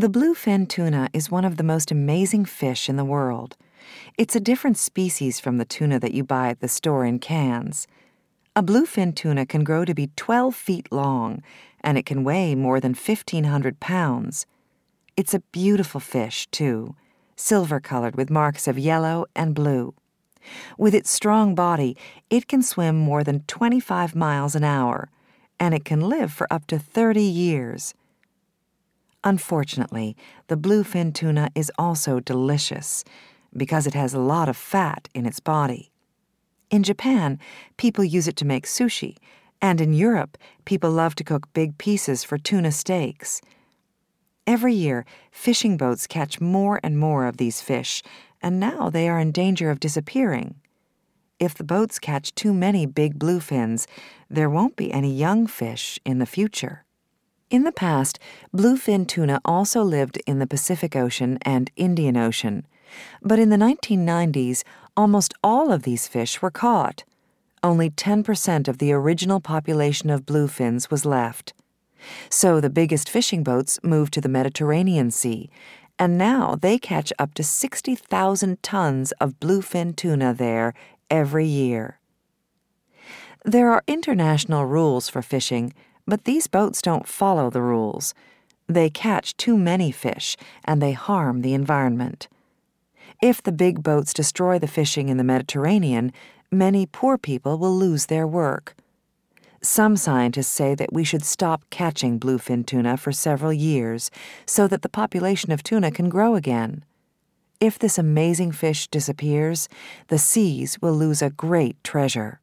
The bluefin tuna is one of the most amazing fish in the world. It's a different species from the tuna that you buy at the store in cans. A bluefin tuna can grow to be 12 feet long, and it can weigh more than 1,500 pounds. It's a beautiful fish, too, silver colored with marks of yellow and blue. With its strong body, it can swim more than 25 miles an hour, and it can live for up to 30 years. Unfortunately, the bluefin tuna is also delicious because it has a lot of fat in its body. In Japan, people use it to make sushi, and in Europe, people love to cook big pieces for tuna steaks. Every year, fishing boats catch more and more of these fish, and now they are in danger of disappearing. If the boats catch too many big bluefins, there won't be any young fish in the future. In the past, bluefin tuna also lived in the Pacific Ocean and Indian Ocean. But in the 1990s, almost all of these fish were caught. Only 10% of the original population of bluefins was left. So the biggest fishing boats moved to the Mediterranean Sea, and now they catch up to 60,000 tons of bluefin tuna there every year. There are international rules for fishing, but these boats don't follow the rules. They catch too many fish, and they harm the environment. If the big boats destroy the fishing in the Mediterranean, many poor people will lose their work. Some scientists say that we should stop catching bluefin tuna for several years so that the population of tuna can grow again. If this amazing fish disappears, the seas will lose a great treasure.